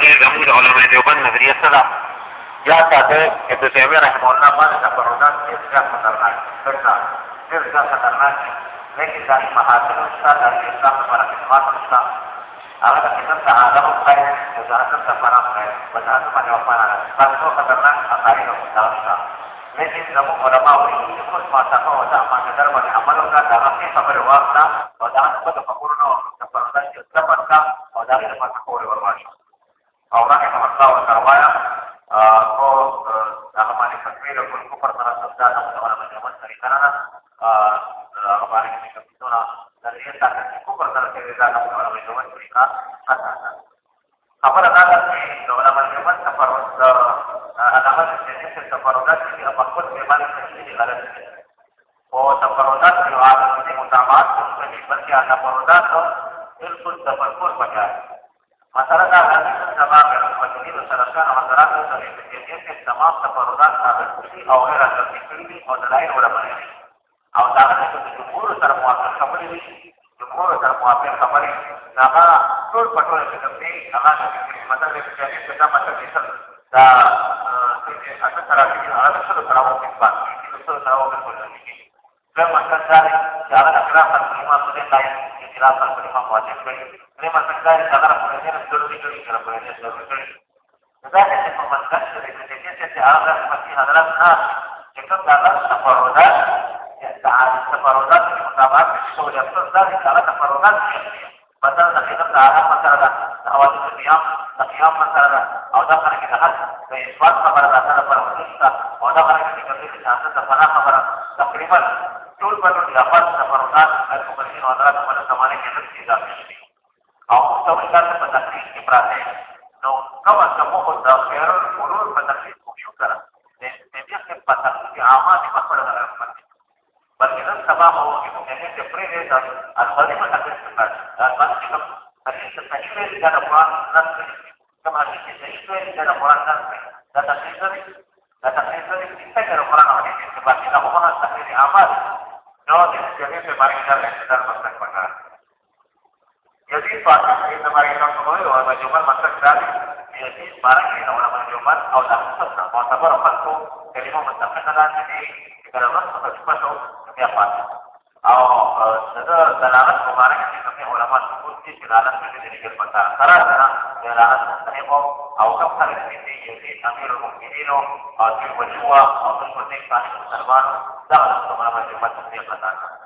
چې زموږ علماء دیوبند نظریه څه ده یا تاسو ابن تیمیه رحمه الله باندې دا پرودان ډېر ښه خطرناک څنګه ډېر ښه خطرناک لیکن دا محاصره شته دا اسلام لپاره خدمات شته هغه د کتاب ته هغه خپل وزارت ته پرام کوي وزارت باندې وفاره دا څو خطرناک خطرې او شته لیکن زموږ علماء وایي چې کوم فلسفه او دا باندې در باندې عمل وکړه دا هغه خبره واخله او دا خپل فکرونه او خپل ځان ته ځپل کا او دا خپل فکر ورواشه Allah yang merasa wasarwaya ko alamani kakmira kun kufar tara sabda na mutawala majaman dari kanana alamani kakmira kuna dari yang tak kasi kufar tara sabda na mutawala majaman dari kanana. Kafar atas ni mutawala majaman kafar alaman jenis tafarudat ini apa pun memang ini dalam और तफरोदात जो आप अपने मुताबात उनको हिम्मत या तफरोदात और बिल्कुल तफरपुर बचा है مسله دا ده چې سبا به مسلې د سرکار حضرات سره د دې تمام تفرغات ثابت کړي او غیر ثابت کړي او دلایل وربلل او دا د جمهور سره موافق خبرې وي جمهور سره موافق خبرې هغه ټول پټول چې کوم دی هغه مطلب دی چې هغه څه مطلب دی دا چې اته سره کې هغه سره سره وکړي په سره سره وکړي Bermasalah karena kenapa lima perintah yang dijelaskan lima wajib ini masalah karena pengennya seluruh itu karena pengennya seluruh itu. Tetapi pemasukan dari penelitian saya ada masih adalah nah itu karena separodat ya saat separodat pertama sudah selesai karena separodat masalah kita karena masalah awal itu diam, diam masalah awal kita keisbat kepada dasar para wanita, awal karena kita kerja jasa kepada kepada takriban, tul baru dapat separuhan, aku bersih adalah kepada samanya kita tidak او مستوى كان په تخصیص کې پراته نو کومه کومه خو د خیر الفنون په تخصیص کې شو کړه د دې کې په تخصیص عامه دي په خپل غره باندې بلکې نن سبا مو چې په دې کې پرې دې د اصلي په تخصیص کې پراته دا باندې کوم تخصیص صحیح دی دا قرآن marinar sekedar masak-masak. Jadi fatas kita marinar semua wa masak dan jadi barang kita wa majuman au dah masak. Mau sabar apa tu? Jadi mau masak kan jadi kita dapat masak cepat tu kami apa? Au sudah dalalat kemarin kami ulama sebut di dalalat itu jadi berpatah. Karena dalalat mustahil au kapal itu jadi Amirul Mukminin atau Wajwa atau Sultan Salman dah ulama majuman kami.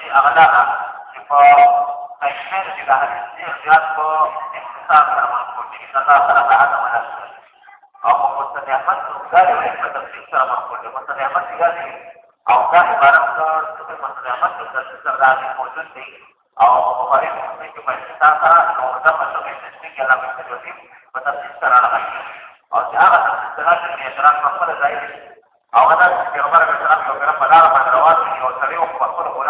بهترینه توجیه هغه ده چې په تشمیل کې د حدیث ډېر زیات په اختصار سره منقول دي چې الله تعالی د آدم علیه السلام او په مستد احمد دا روایت په تفصیل سره منقول دي مستد احمد دا دی او دا عبارت د مستد احمد په تفصیل سره راځي موجود دی او په بخاري مسلم کې په اختصار سره او دا په تفصیل کې الله په په تفصیل سره راغلي او چې هغه تفصیل سره چې اعتراض په خپل ځای او دا چې پیغمبر علیه السلام یو ګرم بلاره باندې روان دي او سړی په خپل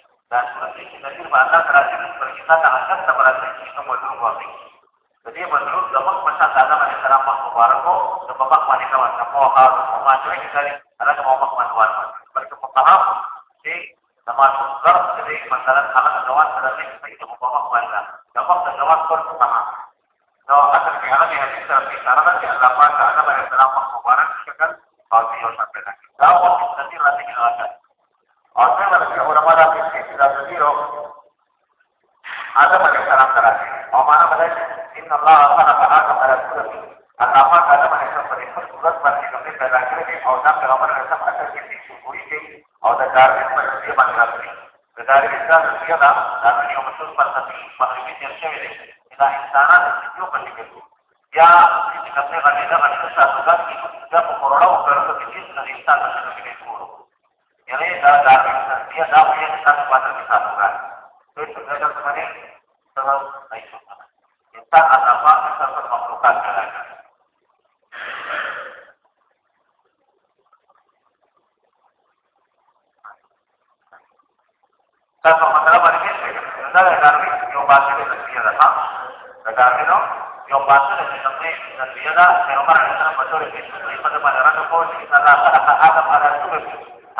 jadi menurut dapat masa tanda pada serap pengeluaran kok sebab mana kawan kamu hal semua cuy misalnya ada kamu mau Seperti mereka paham si sama sumber jadi masalah anak kawan terhadap itu mau bawa keluarga dapat terjawab pun paham akan di hadis terhadap karena kan tidak lama karena pada serap pengeluaran kan kalau dia sampai lagi kalau nanti Orang-orang yang berada di sini tidak ada ada pada salam terakhir. او معنا بدل ان الله خلق آدم على صورته الله پاک آدم علیه السلام په خپل صورت باندې لومړی پیدا کړی دی او دا پیغمبر علیه السلام اثر کې دي چې پوری کوي او دا کار یې په دې باندې راځي د داري انسان رسیا دا دا یو مسوس پر تطبیق مخکې تیر شوی دی دا انسانان یو په لیکل یا چې کله غلې دا غلې تاسو دا کې دا په کورونه او کارته کې چې د انسان په شکل کې جوړو یعنی دا دا رسیا دا یو انسان په تطبیق ساتو دا څه څه څه saat naik apa kita memerlukan yang itu. Kita ada.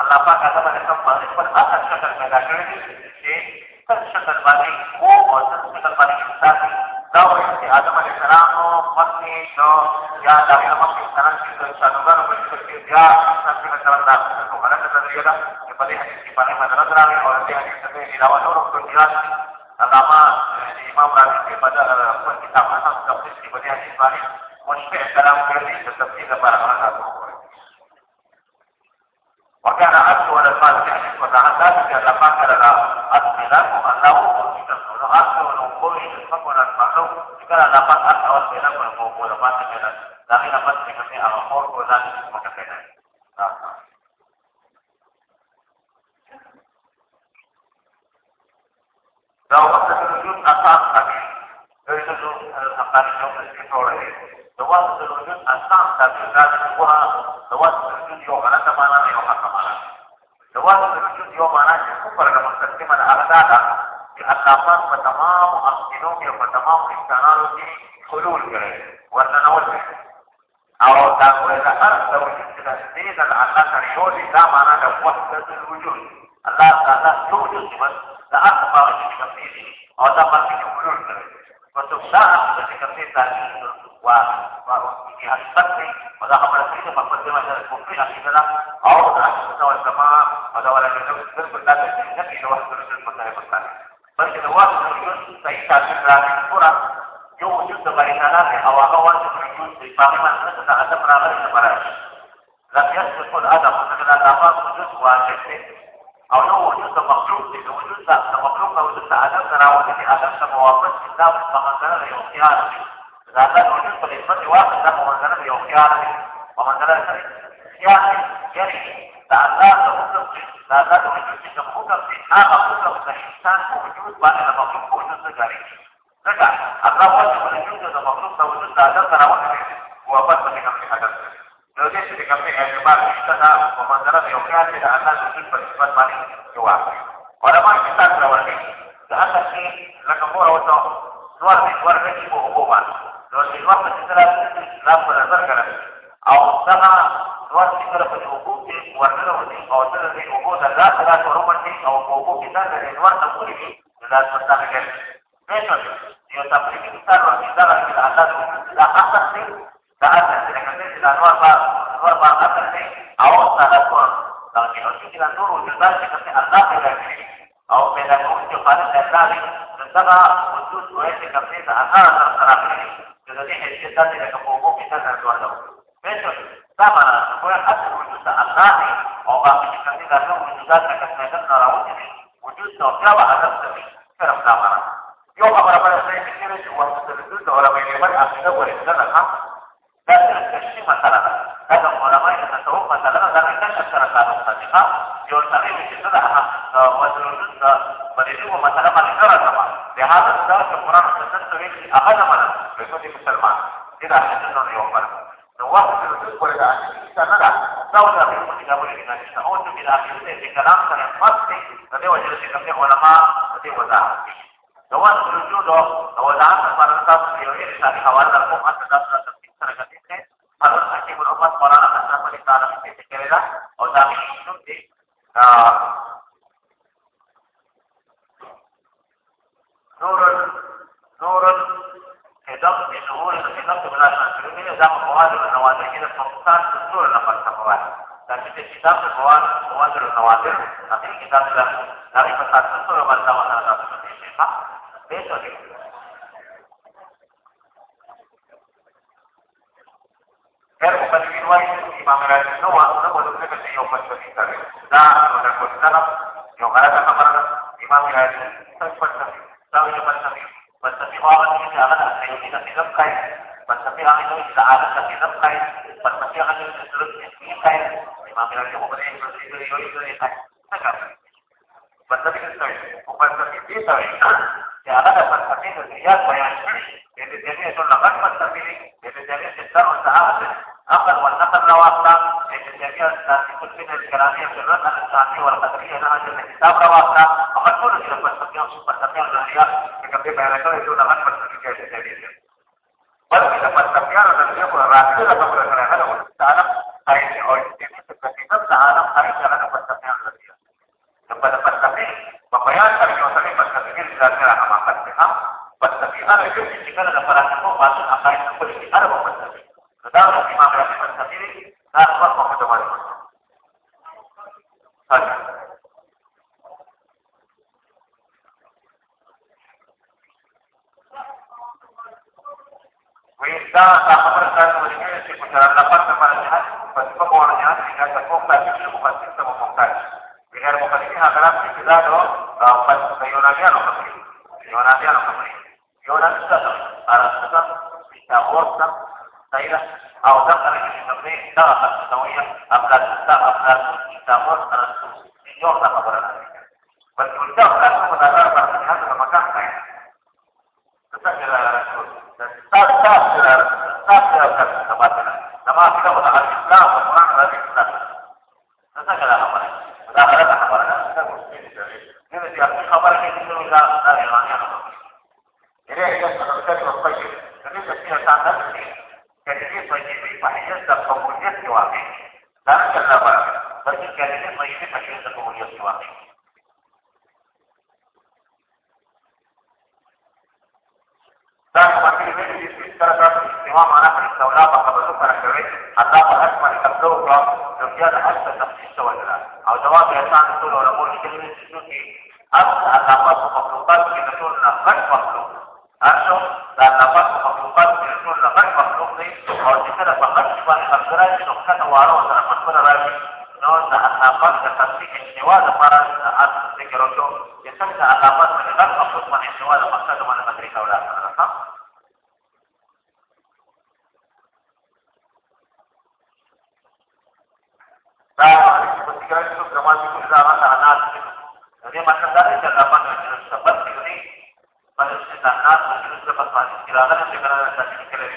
Allah Pak kata pada tempat pada atas kata galakan ini, kan sangat baik. Oh, څه شکل باندې او او څه شکل باندې انسان دا وایي چې آدم علیه السلام مخکې نو یا دا مخکې انسانان چې د انسانانو په شکل کې بیا انسان څنګه چلند راځي نو غلطه نظریه ده چې په دې حدیث کې باندې مدرسه راغلی او دې حدیث څخه علاوه نور کلیات علامه امام راضي په بدل خپل کتاب اصل تفسیر کې باندې حدیث باندې مشبه کلام کړی د تفسیر لپاره راغلی وكان عبد ولا قال يعني وتعدى في ونو قوي فكون المعلوم كان لقد أسئلة وسئلة ونو قوي ما تكنا لكن لقد تكفي أمور وذلك متكنا دا وخت د وجود اساس دی دوی ته حقانی یو څه جوړه دي دا وخت د وجود اساس دی دا د قرآن دا وخت د وجود یو غلطه معنا نه یو حق معنا دوم یو په تمام انسانانو کې حلول کړي ورننول أو دا کومه ده هر توحید چې تشدید العلاقه شول دا معنا د وحدت الوجود الله تعالی ټول جسمت د اکبر تفصیل أو دا باندې حلول کړي وتساءل چې کله تعلیم و وفي حسبتي وده خبر السيدة فقدمة الكوفية حسنا أو عشرة والسماء وده ولا يجب أن تكون لك النبي شواهد رسول بلکې دا وخت چې صحیح تعلیم راځي پورا یو وجود د باندې أو هغه وخت چې وجود په پامه باندې دا آدم راغلی نه مراد لم يسبق الادم مثل الافاق وجود واجب أو نو وجود د مخلوق دی وجود د مخلوق أو وجود د آدم سره أو د آدم سره موافق دا په منځره د یو خیال دی دا د وجود په نسبت واقع د منځره د یو خیال دی په منځره خیال دی یعنی دا الله د حکم دا الله د وجود چې حکم دی. هغه حکم د انسان په وجود باندې د مخلوق په وجود سره جاری ځکه الله واجب د وجود د مخلوق د وجود د ادم سره موافق په کوم حدث نو دې چې کوم اعتبار نشته دا په منځره د یو خیال دی د الله د وجود په نسبت باندې جواب علماء کتاب راوړي دا اصل کې لکه مور او ته نور دې ور نه کیږي او باندې نو چې وخت دی دغه وجود وایي چې کفي ته هغه سره راغلی چې د دې حیثیت د لکه په وګو کې څنګه ورته پېښه دا معنا کومه اصل وجود الله دی او باقي چې کفي د هغه وجودات څخه څنګه راوځي وجود نو بیا به هدف دی صرف دا معنا یو خبره په دې کې چې وخت د وجود او علماء یې باندې عقیده ورته ده تصوف مسله دا د کشف سره تعلق ساتي ښه یو سړی چې څه ده وزرونو د بریلو مسله باندې نه راځم لهدا دا چې قرآن او سنت ته ویلي هغه نه منم نو دې مسلمان دې دا حدیثونه یو پر نو وخت د رسول پر دا چې نه دا دا او دا چې دا ولې نه نشته او چې دا چې کلام سره مست دې وجه چې کوم علماء دې وضاحت کوي دوان وجود او وضاحت لپاره تاسو یو انسان حواله کوم چې تاسو سره کتې ده هغه چې په قرآن lah nggak usah minum sih uh, nurun nurun kedok di nuhul kedok sebelah nasrul ini udah mengawal dengan nawadir. Kita fokuskan seluruh nafas kemarin dan kita kita berkawan semua dengan nawadir. Tapi kita sudah dari pesan seluruh bersama sama seperti ini pak. Besok itu Herbu Badwin Wahid pameran no va no puedo creer que se yo puesto aquí está da una cosa yo para la cámara y va mira está puesto aquí está yo puesto aquí puesto aquí va a venir a la que yo tiene que caer puesto aquí va a venir a la que yo caer puesto aquí va a venir a la que yo caer y va mira que va a venir a la que yo yo caer puesto aquí está puesto aquí está ya la puesto aquí ya puesto aquí desde desde son la más puesto aquí desde desde está los sábados والنقل رواقتا ابتدائية تاسيس الفكر الكلامية في الرد الإنسانية والقدرية نهج الكتاب رواقتا وقد كل شيء فلسفيا فلسفيا الرياض كم بيان كل شيء نغت فلسفية الجديدة بلکې د فلسفیانو د دې په راځي د خبره سره هغه وخت تعالی هغه او د دې په کتاب تعالی هغه د فلسفیانو د دې په فلسفي په بیان سره یو څه فلسفي د ځای سره حماقت ده فلسفي هغه چې کله د فرانسو باندې عقاید په اړه هغه فلسفي غیر مفسرین حضرات چې دا نو په یونانیانو خبرې یونانیانو خبرې یونانیانو څه ارسطو پیثاغورس سیده او دخل في تقرير درجة مستوية أبلاد أبلاد تامر الرسول بیا د حق تفصیل ولا أو جواب یې آسان ټول علماء کلمې چې أصل الله په مخلوقات کې د ټول نه غټ مخلوق ارشو دا نفس مخلوقات کې ټول نه غټ مخلوق دی أو چې کله په غټ باندې خبره راځي نو کله واره سره خبره راځي نو د نفس د تصدیق استوا د أصل ذکر وشو چې څنګه نفس د غټ مخلوق باندې استوا د مقصد باندې مدري کوله دا کوم دا غټه انا ده دې مطلب دا دی چې دا باندې چې سبب کې دی په دې چې دا انا ده چې په پاتې کې راغله چې کنه دا چې کړې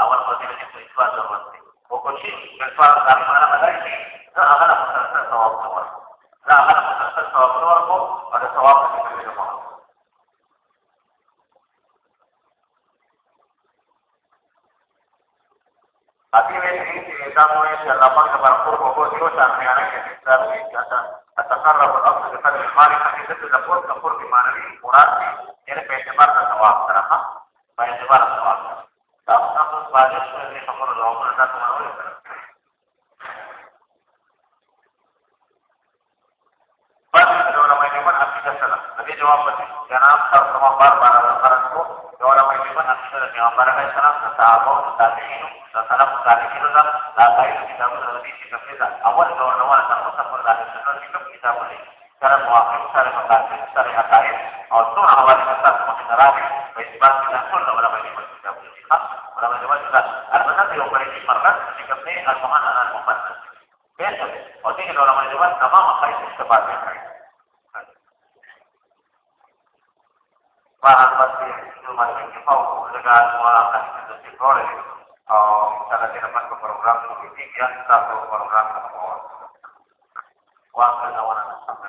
او په دې چې په اسوا ضرورت دی او کوم شي په اسوا دا معنا مده چې دا هغه مسلسل ثواب کوي دا هغه مسلسل ثواب ورکو او دا ثواب کې کوي ابھی میں الكتاب ويسأل الله برقوب وهو يوسع في عليك الإسلام أتقرب الأرض بقدر المعرفة في ذات الأقوال كقرب معنوي المراد يعني في اعتبار الثواب صراحة في اعتبار الثواب تأخذ بعد الشهر اللي خبر العمر ذات معنوي بس لو لما يجب أن أفيد السلام نبي جواب بدي جناب صار كما بار بار الفرد کو لو لما يجب أن أفيد السلام يا بارك السلام تتعابوا تتابعينه تتلقوا تاريخينه Al-Fatihah. Bahan pasti cuma yang mau dengan itu sekolah. Oh, cara dapat ke program ya, satu program kemauan. Wah, kawan sama.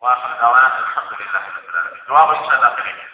Wah, kawan alhamdulillah. Doa bersama kita.